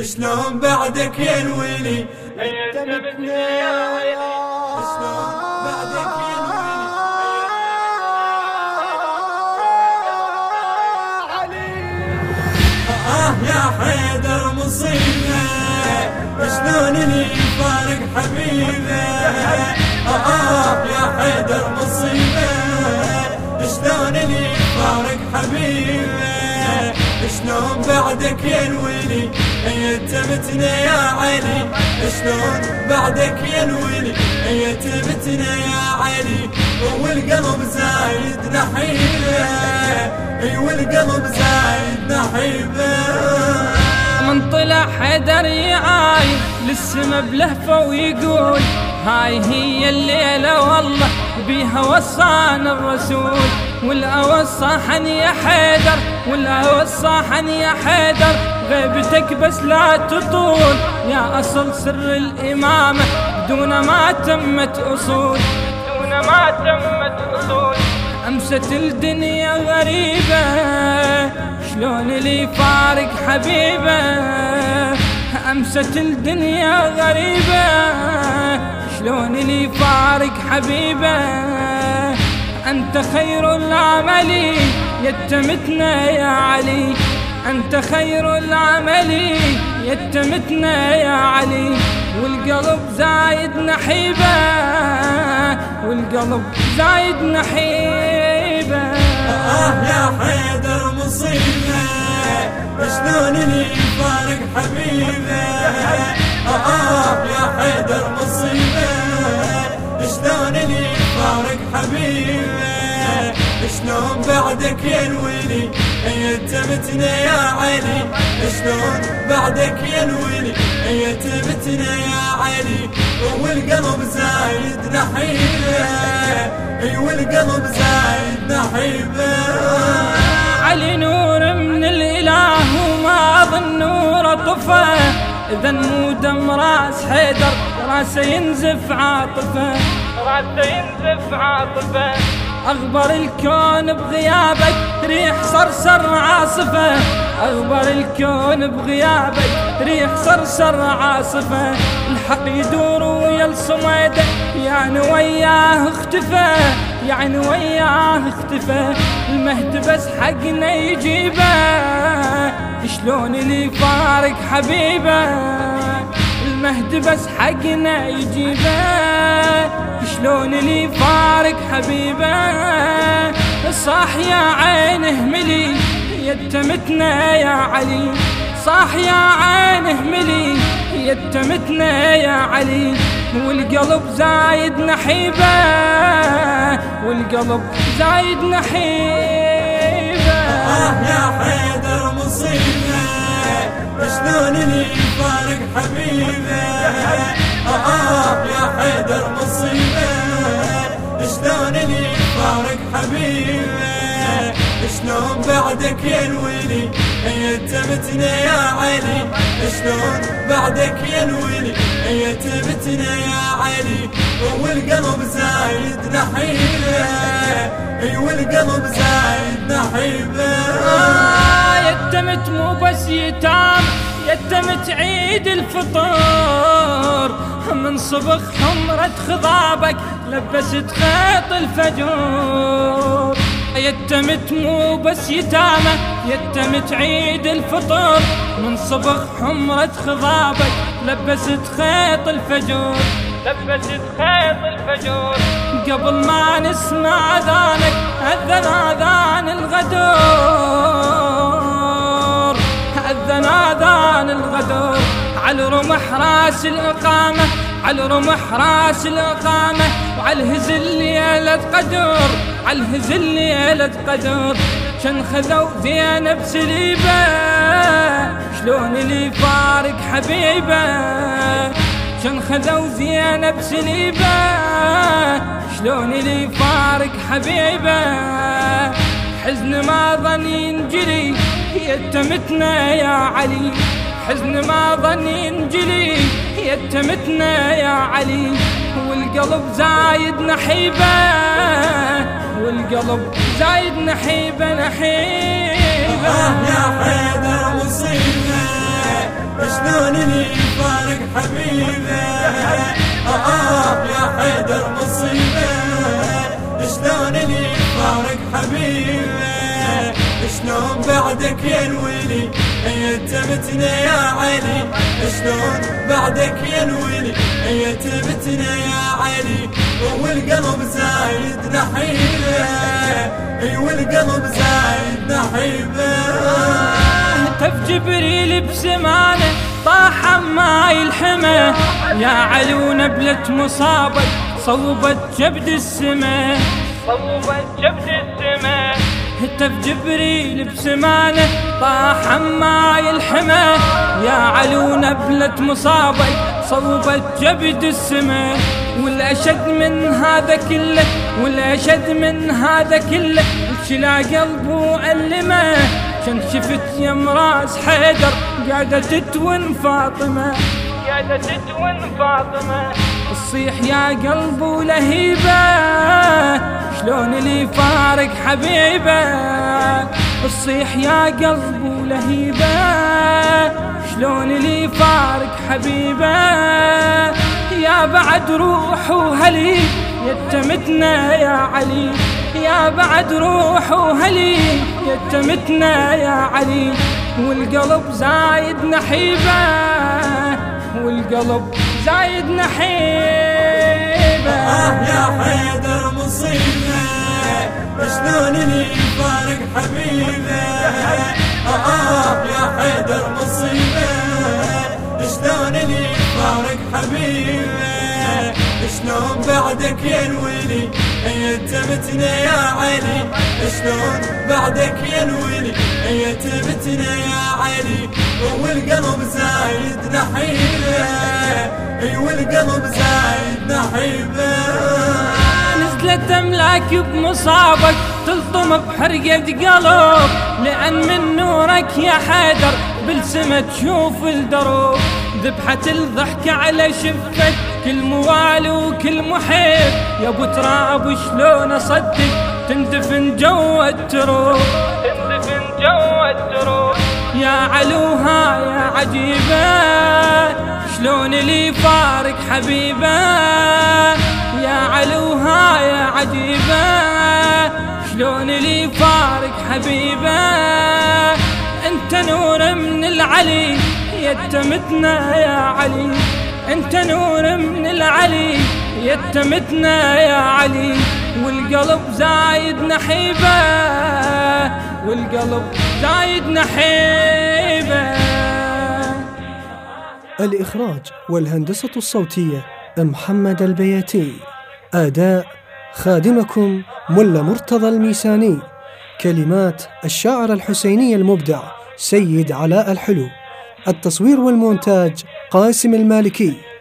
شلون بعدك يا الويلي ايتمتني يا عيني شلون بعدك يا الويلي آه يا حيدر مصيبة شلون لي فارق حبيبة؟ آه يا حيدر مصيبة شلون لي فارق حبيبة؟ شلون بعدك يا الويلي يتمتنا يا علي. شلون بعدك يا الويلي يتمتنا يا علي. والقلب زايد نحيبه. اي والقلب زايد نحيبه. من طلع حدر يعاي للسما بلهفة ويقول هاي هي الليلة والله بيها وصانا الرسول. والأوصاحن يا حيدر والأوصاحن يا حيدر. غيبتك بس لا تطول. يا أصل سر الإمامة دون ما تمت أصول. دون ما تمت أصول. أمست الدنيا غريبة. شلون لي فارق حبيبة؟ أمست الدنيا غريبة. شلون لي فارق حبيبة؟ أنت خير العمل يتمتنا يا علي. أنت خير العمل يتمتنا يا علي. والقلب زايد نحيبة والقلب زايد نحيبة. آه يا حيدر مصيبة شلون لي فارق حبيبة؟ آه يا حيدر مصيبة شلون لي فارق حبيبة؟ شلون بعدك يا الويلي يتمتنا يا علي؟ شلون بعدك يا الويلي يتمتنا يا علي؟ والقلب زايد نحيبه. اي والقلب زايد نحيبه. علي نور من الإله وما ظن نور طفى إذا مو دم راس حيدر راسه ينزف عاطفه. راسه ينزف عاطفه. اغبر الكون بغيابك ريح صرصر عاصفة اغبر الكون بغيابك ريح صرصر عاصفة. الحق يدور ويا الصميده يعني وياه اختفى يعني وياه اختفى. المهد بس حقنا يجيبه شلون اللي فارق حبيبه؟ المهد بس حقنا يجيبه شلون اللي فارق حبيبه؟ صاح يا عينه ملي يتمتنا يا علي. صاح يا عينه ملي يتمتنا يا علي. والقلب زايد نحيبة والقلب زايد نحيبة. آه يا حيدر مصيبة شلون لي فارق حبيبه حبيبه شلون بعدك يا الويلي يتمتنا يا علي شلون بعدك يا الويلي يتمتنا يا علي والقلب زايد نحيبه. اي والقلب زايد نحيبه. آه يتمت مو بس يتام يتمت عيد الفطور من صبغ حمرة خضابك لبست خيط الفجور يتمت مو بس يتامة يتمت عيد الفطور من صبغ حمرة خضابك لبست خيط الفجور. لبست خيط الفجور. قبل ما نسمع أذانك أذن آذان الغدور. أذن آذان الغدور. على رمح راس الإقامة على رمح راس الإقامة وعلى الهزل ليله قدر على الهزل ليله قدر. كان خذوا زينب سليبة شلون اللي فارق حبيبة؟ كان خذوا زينب سليبة شلون اللي فارق حبيبة؟ حزن ما ظن ينجلي يتمتنا يا علي. حزن ما ظن ينجلي يتمتنا يا علي والقلب زايد نحيبه والقلب زايد نحيبة. نحيبه يا حيدر مصيبة شلون لي فارق حبيبة؟ آه يا حيدر مصيبة شلون لي فارق حبيبة؟ شلون بعدك يا الولي يتمتنا يا علي. شلون بعدك يا الولي يتمتنا يا علي. والقلب زايد نحيبه. اي والقلب زايد نحيبه. هتف جبريل بزمانه طاح ماي الحمى يا علي ونبلة مصابك صوبت جبد السما صوبت جبد السما هتف جبريل بسمانه طاح ماي الحمى. يا علي ونبلة مصابك صوبت جبد السما والأشد من هذا كله والأشد من هذا كله شلا قلبه ألمه كان شفت يا مراس حيدر قاعدة تتون فاطمة. قاعدة تتون فاطمة. تصيح يا قلب ولهيبة شلون اللي فارق حبيبة؟ تصيح يا قلب ولهيبة شلون اللي فارق حبيبة؟ يا بعد روح وهلي يتمتنا يا علي يا بعد روح وهلي يتمتنا يا علي. والقلب زايد نحيبة والقلب زايد نحيبة. آه يا حيدر مصيبة. شلون لي فارق حبيبة؟ آه يا حيدر مصيبة. شلون لي فارق حبيبة؟ شلون بعدك يا الولي يتمتنا يا علي شلون بعدك يا الولي يتمتنا يا علي والقلب زايد نحيبة. اي والقلب زايد نحيبه. نزلت أملاك بمصابك تلطم بحرقة قلب. لأن من نورك يا حيدر بالسما تشوف الدروب. ذبحة الضحك على شفك كل موالي وكل محب يا أبو تراب شلون أصدق؟ تندفن جوا التروب تندفن جوا التروب يا علوها يا عجيبة. لي فارق حبيبة. يا علوها يا عجيبة. شلون لي فارق حبيبة. انت نور من العلي يتمتنا يا علي. انت نور من العلي يتمتنا يا علي. والقلب زايد نحيبة. والقلب زايد نحيبة. الإخراج والهندسة الصوتية محمد البياتي. أداء خادمكم ملا مرتضى الميساني. كلمات الشاعر الحسيني المبدع سيد علاء الحلو. التصوير والمونتاج قاسم المالكي.